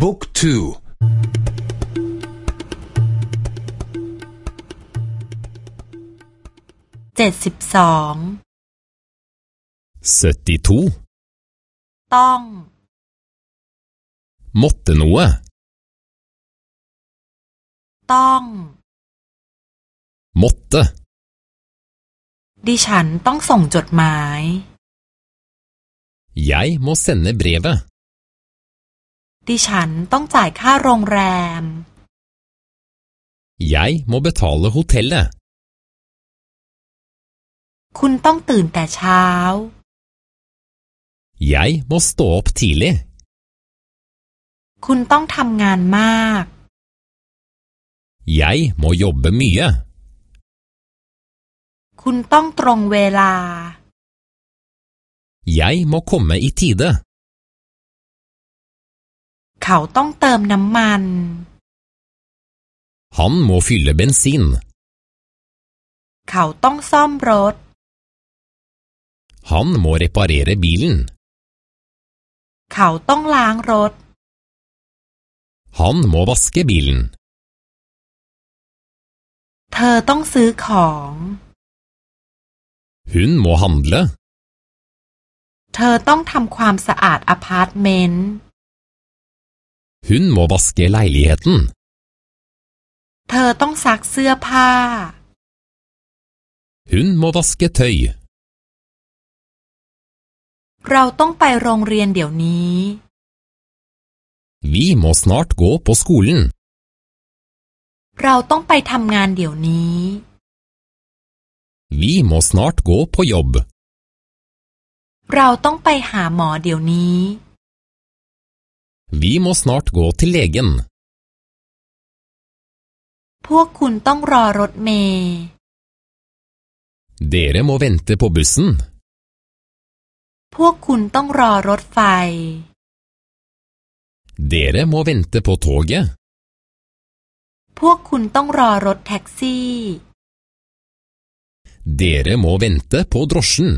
บุ๊กทูเจ็ดสิบสองต้อง måtte noe ต้อง måtte ดิฉันต้องส่งจดหมาย jeg må sende brevet ดิฉันต้องจ่ายค่าโรงแรม jeg må betale hotellet คุณต้องตื่นแต่เช้า jeg må stå opp tidlig คุณต้องทำงานมาก jeg må jobbe mye คุณต้องตรงเวลา jeg må komme i tide เขาต้องเติมน้ำมัน han må fylle bensin เขาต้องซ่อมรถ han må reparere bilen เขาต้องล้างรถ han må vaske bilen เธอต้องซื้อของ hun må handle เธอต้องทำความสะอาดอพาร์ตเมนต์ hun må vaske leiligheten เธอต้องซักเสื้อผ้า hun må vaske tøy เราต้องไปโรงเรียนเดี๋ยวนี้ vi må snart gå på skolen เราต้องไปทำงานเดี๋ยวนี้ vi må snart gå på jobb เราต้องไปหาหมอเดี๋ยวนี้ vi må snart gå til legen พวกคุณต้องรอรถเมล์ dere må vente på bussen พวกคุณต้องรอรถไฟ dere må vente på toget พวกคุณต้องรอรถแท็กซี่ dere må vente på drosjen